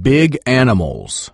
Big animals.